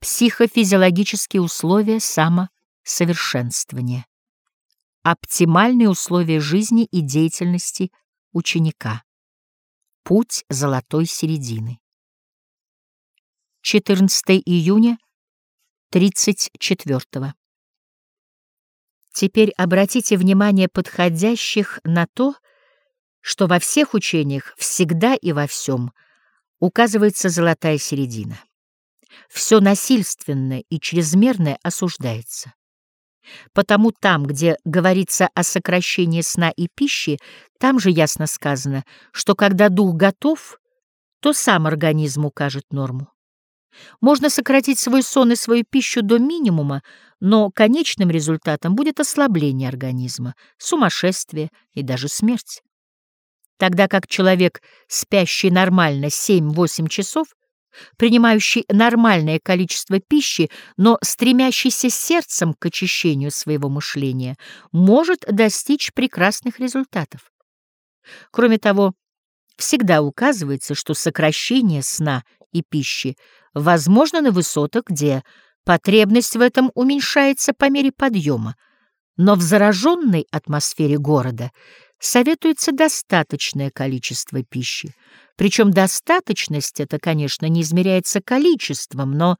психофизиологические условия самосовершенствования, оптимальные условия жизни и деятельности ученика, путь золотой середины. 14 июня 34 -го. Теперь обратите внимание подходящих на то, что во всех учениях всегда и во всем указывается золотая середина. Все насильственное и чрезмерное осуждается. Потому там, где говорится о сокращении сна и пищи, там же ясно сказано, что когда дух готов, то сам организм укажет норму. Можно сократить свой сон и свою пищу до минимума, но конечным результатом будет ослабление организма, сумасшествие и даже смерть. Тогда как человек, спящий нормально 7-8 часов, принимающий нормальное количество пищи, но стремящийся сердцем к очищению своего мышления, может достичь прекрасных результатов. Кроме того, всегда указывается, что сокращение сна и пищи возможно на высотах, где потребность в этом уменьшается по мере подъема, но в зараженной атмосфере города советуется достаточное количество пищи. Причем достаточность это, конечно, не измеряется количеством, но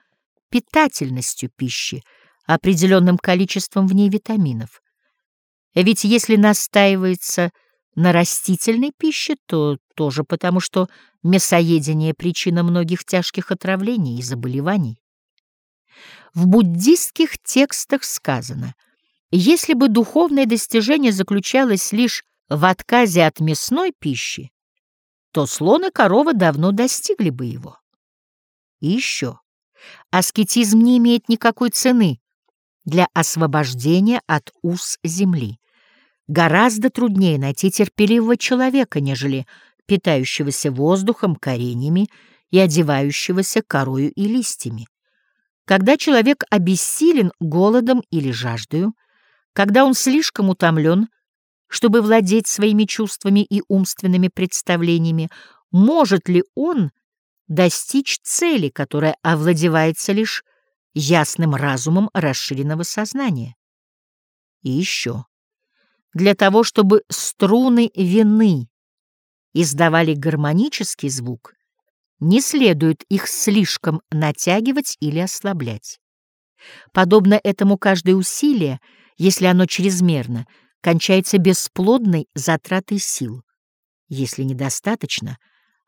питательностью пищи, определенным количеством в ней витаминов. Ведь если настаивается на растительной пище, то тоже потому, что мясоедение — причина многих тяжких отравлений и заболеваний. В буддистских текстах сказано, если бы духовное достижение заключалось лишь в отказе от мясной пищи, то слон и корова давно достигли бы его. И еще, аскетизм не имеет никакой цены для освобождения от уз земли. Гораздо труднее найти терпеливого человека, нежели питающегося воздухом, коренями и одевающегося корою и листьями. Когда человек обессилен голодом или жаждою, когда он слишком утомлен, чтобы владеть своими чувствами и умственными представлениями, может ли он достичь цели, которая овладевается лишь ясным разумом расширенного сознания? И еще для того, чтобы струны вины издавали гармонический звук, не следует их слишком натягивать или ослаблять. Подобно этому каждое усилие, если оно чрезмерно, кончается бесплодной затратой сил. Если недостаточно,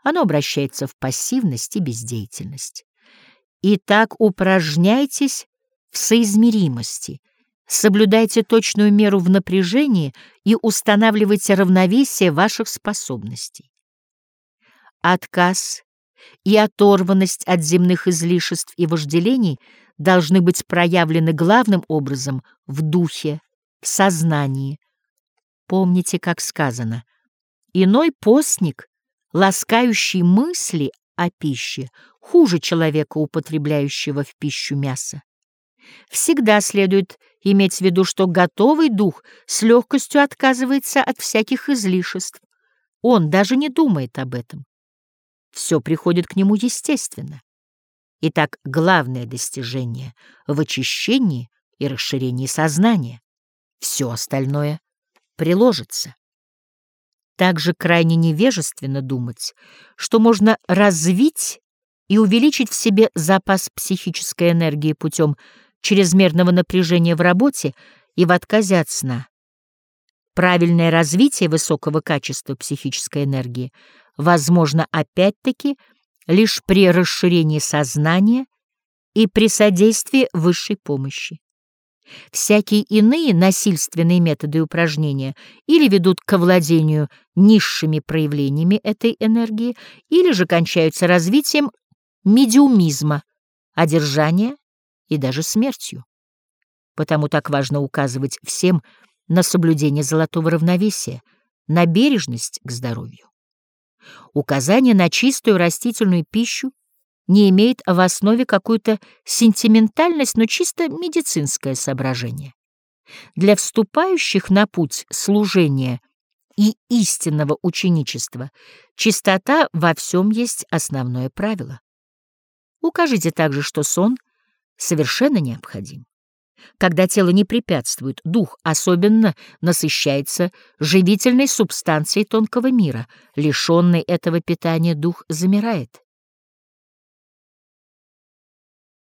оно обращается в пассивность и бездеятельность. Итак, упражняйтесь в соизмеримости, Соблюдайте точную меру в напряжении и устанавливайте равновесие ваших способностей. Отказ и оторванность от земных излишеств и вожделений должны быть проявлены главным образом в духе, в сознании. Помните, как сказано, иной постник, ласкающий мысли о пище, хуже человека, употребляющего в пищу мясо. Всегда следует иметь в виду, что готовый дух с легкостью отказывается от всяких излишеств. Он даже не думает об этом. Все приходит к нему естественно. Итак, главное достижение в очищении и расширении сознания. Все остальное приложится. Также крайне невежественно думать, что можно развить и увеличить в себе запас психической энергии путем чрезмерного напряжения в работе и в отказе от сна. Правильное развитие высокого качества психической энергии возможно опять-таки лишь при расширении сознания и при содействии высшей помощи. Всякие иные насильственные методы упражнения или ведут к овладению низшими проявлениями этой энергии, или же кончаются развитием медиумизма, одержания и даже смертью. Потому так важно указывать всем на соблюдение золотого равновесия, на бережность к здоровью. Указание на чистую растительную пищу не имеет в основе какую-то сентиментальность, но чисто медицинское соображение. Для вступающих на путь служения и истинного ученичества чистота во всем есть основное правило. Укажите также, что сон — совершенно необходим. Когда тело не препятствует, дух особенно насыщается живительной субстанцией тонкого мира. Лишенный этого питания дух замирает.